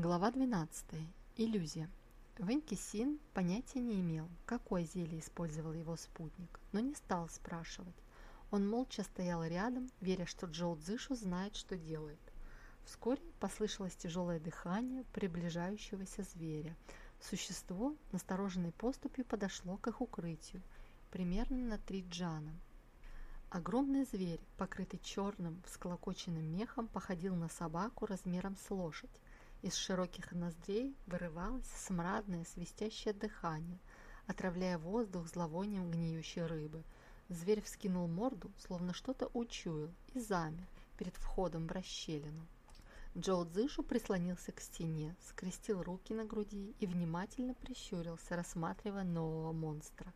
Глава 12. Иллюзия. Венки Син понятия не имел, какое зелье использовал его спутник, но не стал спрашивать. Он молча стоял рядом, веря, что Джоу Цзышу знает, что делает. Вскоре послышалось тяжелое дыхание приближающегося зверя. Существо настороженной поступью подошло к их укрытию, примерно на три джана. Огромный зверь, покрытый черным, всколокоченным мехом, походил на собаку размером с лошадь. Из широких ноздрей вырывалось смрадное свистящее дыхание, отравляя воздух зловонием гниющей рыбы. Зверь вскинул морду, словно что-то учуял, и замер перед входом в расщелину. Джоу Цзышу прислонился к стене, скрестил руки на груди и внимательно прищурился, рассматривая нового монстра.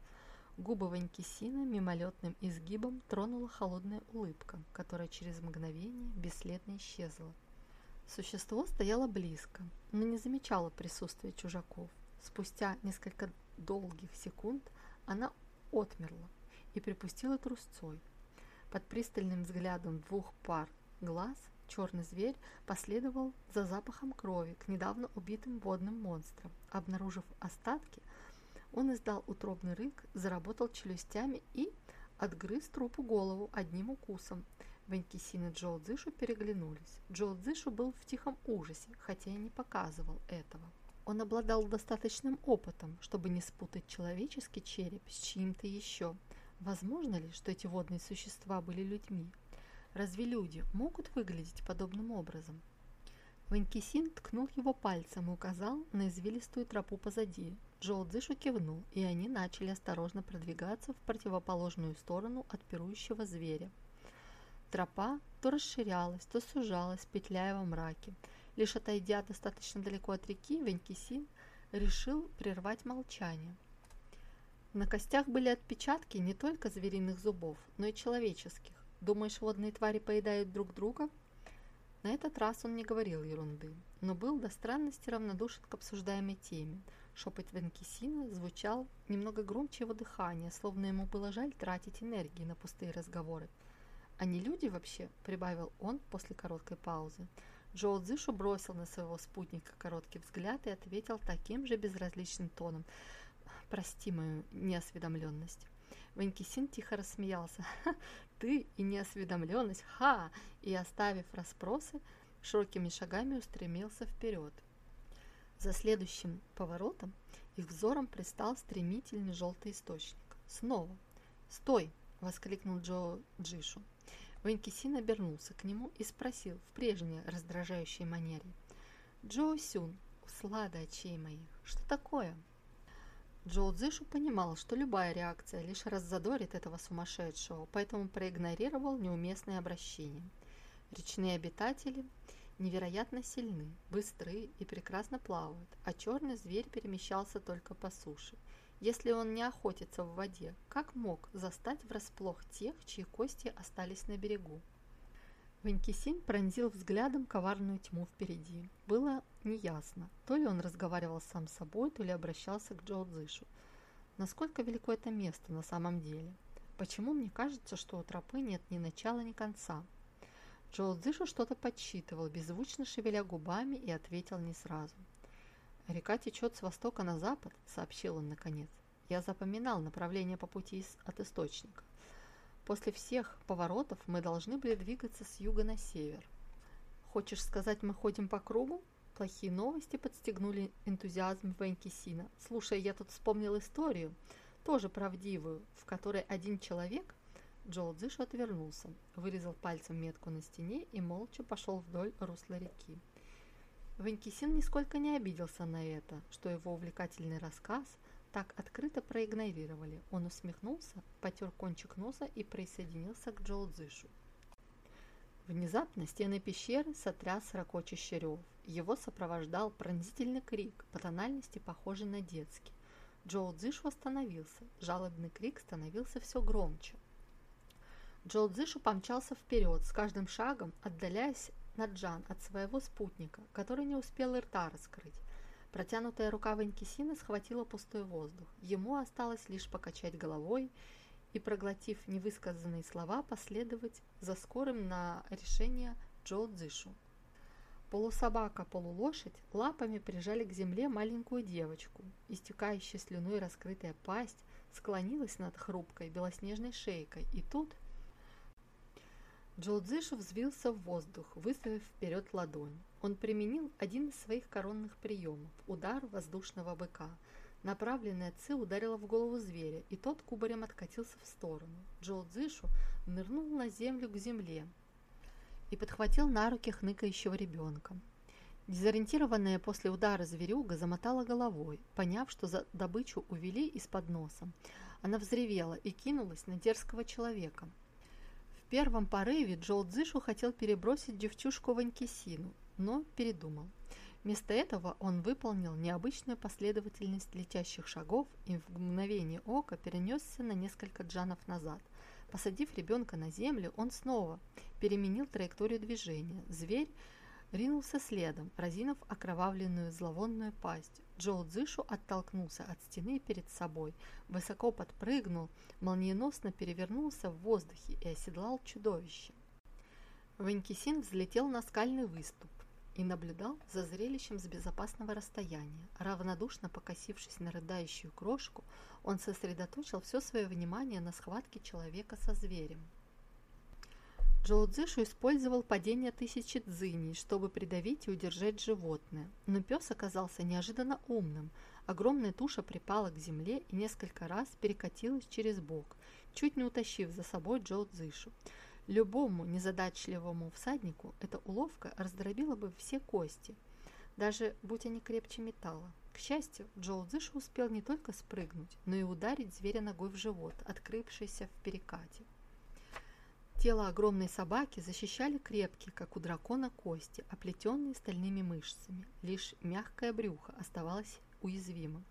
Губы Ванькисина мимолетным изгибом тронула холодная улыбка, которая через мгновение бесследно исчезла. Существо стояло близко, но не замечало присутствия чужаков. Спустя несколько долгих секунд она отмерла и припустила трусцой. Под пристальным взглядом двух пар глаз черный зверь последовал за запахом крови к недавно убитым водным монстрам. Обнаружив остатки, он издал утробный рык, заработал челюстями и отгрыз трупу голову одним укусом – Ванькисин и Джоу Цзышу переглянулись. Джоу Цзышу был в тихом ужасе, хотя и не показывал этого. Он обладал достаточным опытом, чтобы не спутать человеческий череп с чьим-то еще. Возможно ли, что эти водные существа были людьми? Разве люди могут выглядеть подобным образом? Ванькисин ткнул его пальцем и указал на извилистую тропу позади. Джоу Цзышу кивнул, и они начали осторожно продвигаться в противоположную сторону от пирующего зверя. Тропа то расширялась, то сужалась, петляя во мраке. Лишь отойдя достаточно далеко от реки, Венкисин решил прервать молчание. На костях были отпечатки не только звериных зубов, но и человеческих. Думаешь, водные твари поедают друг друга? На этот раз он не говорил ерунды, но был до странности равнодушен к обсуждаемой теме. Шепот Венкисина звучал немного громче его дыхания, словно ему было жаль тратить энергии на пустые разговоры. «Они люди вообще?» – прибавил он после короткой паузы. Джоу Цзышу бросил на своего спутника короткий взгляд и ответил таким же безразличным тоном. «Прости мою неосведомленность». Ванькисин тихо рассмеялся. «Ты и неосведомленность! Ха!» И, оставив расспросы, широкими шагами устремился вперед. За следующим поворотом их взором пристал стремительный желтый источник. Снова. «Стой!» – воскликнул Джо Джишу. Ванькисин обернулся к нему и спросил в прежней раздражающей манере. «Джоу Сюн, слада очей моих, что такое?» Джоу Цзышу понимал, что любая реакция лишь раззадорит этого сумасшедшего, поэтому проигнорировал неуместное обращение. Речные обитатели невероятно сильны, быстры и прекрасно плавают, а черный зверь перемещался только по суше – если он не охотится в воде, как мог застать врасплох тех, чьи кости остались на берегу? Ванькисинь пронзил взглядом коварную тьму впереди. Было неясно, то ли он разговаривал сам с собой, то ли обращался к Джоу Цзышу. Насколько велико это место на самом деле? Почему мне кажется, что у тропы нет ни начала, ни конца? Джоу Цзышу что-то подсчитывал, беззвучно шевеля губами и ответил не сразу. «Река течет с востока на запад», — сообщил он наконец. «Я запоминал направление по пути от источника. После всех поворотов мы должны были двигаться с юга на север. Хочешь сказать, мы ходим по кругу?» Плохие новости подстегнули энтузиазм Венкисина. «Слушай, я тут вспомнил историю, тоже правдивую, в которой один человек...» Джоу Дзыш отвернулся, вырезал пальцем метку на стене и молча пошел вдоль русла реки. Ванькисин нисколько не обиделся на это, что его увлекательный рассказ так открыто проигнорировали. Он усмехнулся, потер кончик носа и присоединился к Джоу. Внезапно стены пещеры сотряс ракочущий рев. Его сопровождал пронзительный крик, по тональности похожий на детский. Джоу Цзышу остановился. Жалобный крик становился все громче. Джоу Цзышу помчался вперед, с каждым шагом отдаляясь Наджан от своего спутника, который не успел и рта раскрыть. Протянутая рука Ванькисина схватила пустой воздух. Ему осталось лишь покачать головой и, проглотив невысказанные слова, последовать за скорым на решение Джо Цзишу. Полусобака, полулошадь лапами прижали к земле маленькую девочку. Истекающая слюной раскрытая пасть склонилась над хрупкой белоснежной шейкой. И тут Джоудзишу взвился в воздух, выставив вперед ладонь. Он применил один из своих коронных приемов – удар воздушного быка. Направленная ци ударила в голову зверя, и тот кубарем откатился в сторону. Джоудзишу нырнул на землю к земле и подхватил на руки хныкающего ребенка. Дезориентированная после удара зверюга замотала головой, поняв, что за добычу увели из-под носа. Она взревела и кинулась на дерзкого человека. Первом порыве Джоу Цзышу хотел перебросить девчушку в Анькисину, но передумал. Вместо этого он выполнил необычную последовательность летящих шагов и в мгновение ока перенесся на несколько джанов назад. Посадив ребенка на землю, он снова переменил траекторию движения. Зверь ринулся следом, разинув окровавленную зловонную пасть. Джоу Цзышу оттолкнулся от стены перед собой, высоко подпрыгнул, молниеносно перевернулся в воздухе и оседлал чудовище. Ванькисин взлетел на скальный выступ и наблюдал за зрелищем с безопасного расстояния. Равнодушно покосившись на рыдающую крошку, он сосредоточил все свое внимание на схватке человека со зверем. Джоу Цзышу использовал падение тысячи дзыней, чтобы придавить и удержать животное. Но пес оказался неожиданно умным. Огромная туша припала к земле и несколько раз перекатилась через бок, чуть не утащив за собой Джоу Цзышу. Любому незадачливому всаднику эта уловка раздробила бы все кости, даже будь они крепче металла. К счастью, Джоу Цзышу успел не только спрыгнуть, но и ударить зверя ногой в живот, открывшийся в перекате. Тело огромной собаки защищали крепкие, как у дракона, кости, оплетенные стальными мышцами. Лишь мягкое брюхо оставалось уязвимым.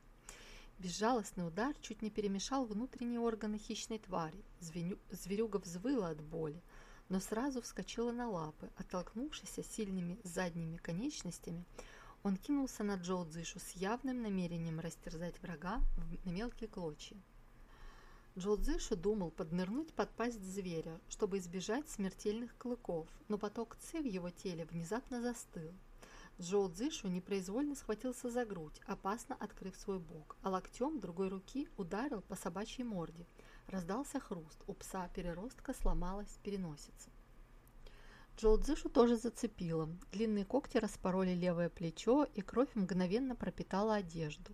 Безжалостный удар чуть не перемешал внутренние органы хищной твари. Зверюга взвыла от боли, но сразу вскочила на лапы. Оттолкнувшись сильными задними конечностями, он кинулся на Джоу Цзышу с явным намерением растерзать врага на мелкие клочья. Джоу Цзышу думал поднырнуть под пасть зверя, чтобы избежать смертельных клыков, но поток ци в его теле внезапно застыл. Джоу Цзышу непроизвольно схватился за грудь, опасно открыв свой бок, а локтем другой руки ударил по собачьей морде. Раздался хруст, у пса переростка сломалась переносица. Джоу Цзышу тоже зацепило. Длинные когти распороли левое плечо, и кровь мгновенно пропитала одежду.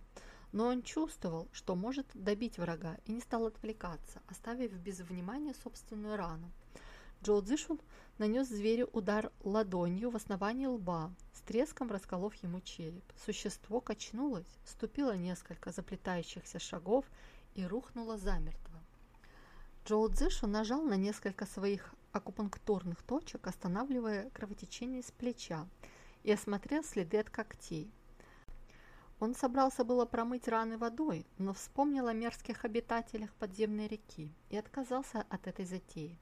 Но он чувствовал, что может добить врага, и не стал отвлекаться, оставив без внимания собственную рану. Джоу Цзышу нанес зверю удар ладонью в основание лба, с треском расколов ему череп. Существо качнулось, ступило несколько заплетающихся шагов и рухнуло замертво. Джоу Цзышу нажал на несколько своих акупунктурных точек, останавливая кровотечение с плеча, и осмотрел следы от когтей. Он собрался было промыть раны водой, но вспомнил о мерзких обитателях подземной реки и отказался от этой затеи.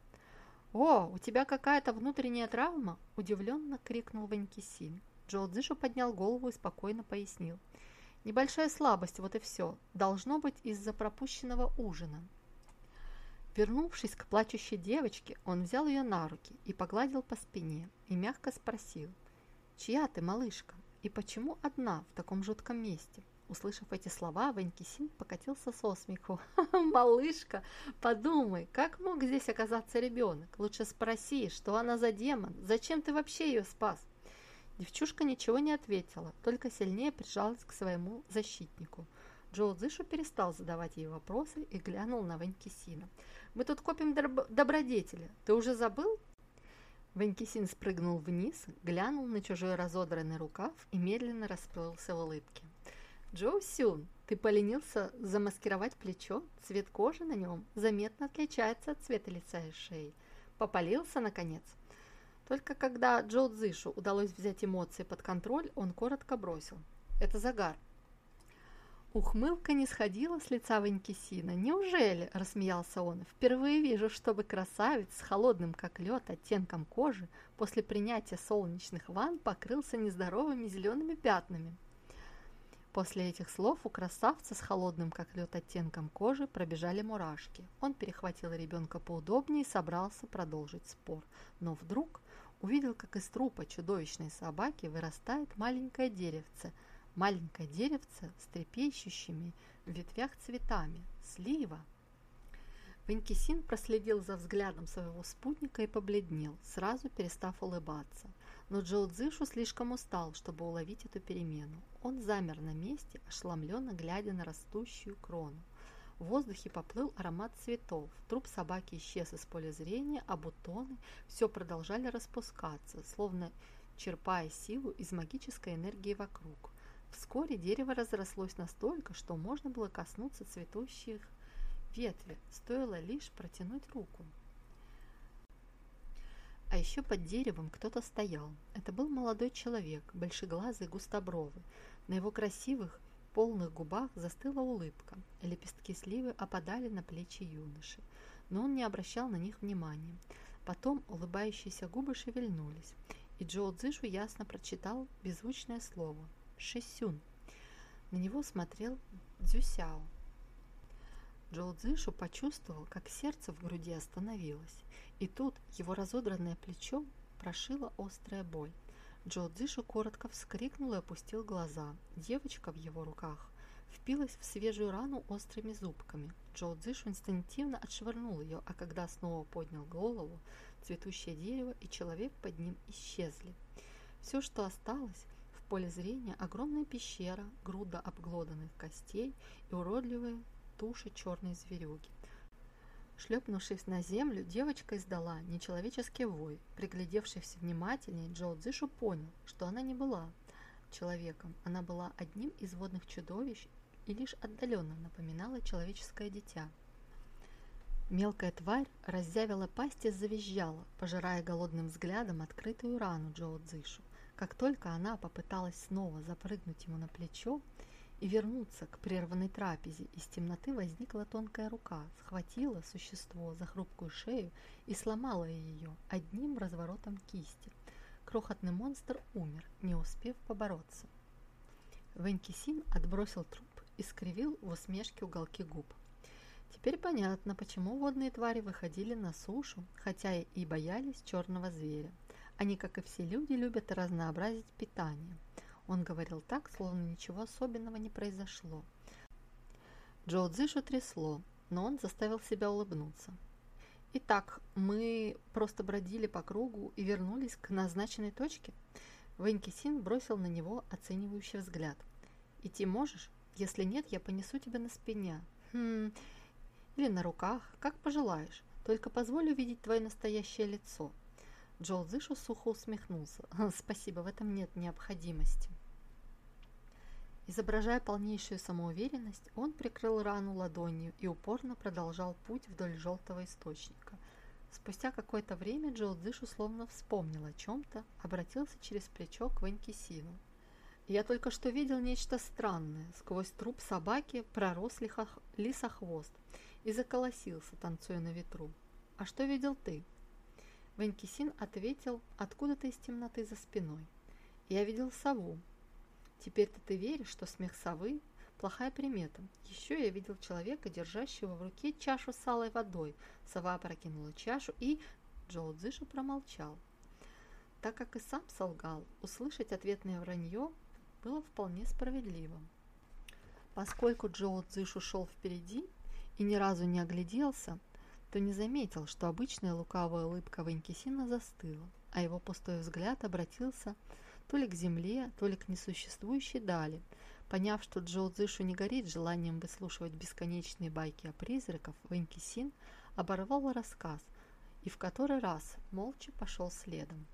«О, у тебя какая-то внутренняя травма?» – удивленно крикнул Ванькисин. Джоу Цзишу поднял голову и спокойно пояснил. «Небольшая слабость, вот и все. Должно быть из-за пропущенного ужина». Вернувшись к плачущей девочке, он взял ее на руки и погладил по спине и мягко спросил, «Чья ты, малышка, и почему одна в таком жутком месте?» Услышав эти слова, Ванькисин покатился со смеху. «Малышка, подумай, как мог здесь оказаться ребенок? Лучше спроси, что она за демон? Зачем ты вообще ее спас?» Девчушка ничего не ответила, только сильнее прижалась к своему защитнику. Джоу Цзышу перестал задавать ей вопросы и глянул на Ванькисина. «Мы тут копим доб добродетели. Ты уже забыл?» Ванькисин спрыгнул вниз, глянул на чужой разодранный рукав и медленно расплылся в улыбке. Джоу Сюн, ты поленился замаскировать плечо? Цвет кожи на нем заметно отличается от цвета лица и шеи. Попалился, наконец?» Только когда Джоу Цзышу удалось взять эмоции под контроль, он коротко бросил. «Это загар. Ухмылка не сходила с лица Ванькисина. «Неужели?» – рассмеялся он. «Впервые вижу, чтобы красавец с холодным, как лед, оттенком кожи после принятия солнечных ванн покрылся нездоровыми зелеными пятнами». После этих слов у красавца с холодным, как лед, оттенком кожи пробежали мурашки. Он перехватил ребенка поудобнее и собрался продолжить спор. Но вдруг увидел, как из трупа чудовищной собаки вырастает маленькое деревце, маленькое деревце с трепещущими в ветвях цветами, слива. Венкисин проследил за взглядом своего спутника и побледнел, сразу перестав улыбаться. Но Джоу Цзышу слишком устал, чтобы уловить эту перемену. Он замер на месте, ошеломленно глядя на растущую крону. В воздухе поплыл аромат цветов, труп собаки исчез из поля зрения, а бутоны все продолжали распускаться, словно черпая силу из магической энергии вокруг. Вскоре дерево разрослось настолько, что можно было коснуться цветущих ветви, стоило лишь протянуть руку. А еще под деревом кто-то стоял. Это был молодой человек, большеглазый, густобровый. На его красивых, полных губах застыла улыбка. Лепестки сливы опадали на плечи юноши, но он не обращал на них внимания. Потом улыбающиеся губы шевельнулись, и Джоу Цзышу ясно прочитал беззвучное слово «Шисюн». На него смотрел Дзюсяо. Джоу Цзышу почувствовал, как сердце в груди остановилось. И тут его разодранное плечо прошила острая боль. Джо Дзишу коротко вскрикнул и опустил глаза. Девочка в его руках впилась в свежую рану острыми зубками. Джо Дзишу инстинктивно отшвырнул ее, а когда снова поднял голову, цветущее дерево и человек под ним исчезли. Все, что осталось, поле зрения огромная пещера, груда обглоданных костей и уродливые туши черной зверюги. Шлепнувшись на землю, девочка издала нечеловеческий вой. Приглядевшись внимательнее, Джоу Цзишу понял, что она не была человеком. Она была одним из водных чудовищ и лишь отдаленно напоминала человеческое дитя. Мелкая тварь разъявила пасть и завизжала, пожирая голодным взглядом открытую рану Джоу Цзишу. Как только она попыталась снова запрыгнуть ему на плечо, и вернуться к прерванной трапезе. Из темноты возникла тонкая рука, схватила существо за хрупкую шею и сломала ее одним разворотом кисти. Крохотный монстр умер, не успев побороться. Венкисин отбросил труп и скривил в усмешке уголки губ. Теперь понятно, почему водные твари выходили на сушу, хотя и боялись черного зверя. Они, как и все люди, любят разнообразить питание. Он говорил так, словно ничего особенного не произошло. Джоу Цзишу трясло, но он заставил себя улыбнуться. «Итак, мы просто бродили по кругу и вернулись к назначенной точке?» Вэньки Син бросил на него оценивающий взгляд. «Идти можешь? Если нет, я понесу тебя на спине. Хм, или на руках, как пожелаешь. Только позволь увидеть твое настоящее лицо». Джоу Цзишу сухо усмехнулся. «Спасибо, в этом нет необходимости». Изображая полнейшую самоуверенность, он прикрыл рану ладонью и упорно продолжал путь вдоль желтого источника. Спустя какое-то время Джоу Цзышу словно вспомнил о чем-то, обратился через плечо к Ванькисину. «Я только что видел нечто странное. Сквозь труп собаки пророс лисохвост и заколосился, танцуя на ветру. А что видел ты?» Ванькисин ответил откуда-то из темноты за спиной. «Я видел сову, Теперь-то ты веришь, что смех совы – плохая примета. Еще я видел человека, держащего в руке чашу с алой водой. Сова опрокинула чашу и... Джоу Цзышу промолчал. Так как и сам солгал, услышать ответное вранье было вполне справедливым. Поскольку Джоу Цзышу шел впереди и ни разу не огляделся, то не заметил, что обычная лукавая улыбка Ванькисина застыла, а его пустой взгляд обратился то ли к земле, то ли к несуществующей дали. Поняв, что Джоу Цзышу не горит желанием выслушивать бесконечные байки о призраках, Вэньки Син оборвал рассказ и в который раз молча пошел следом.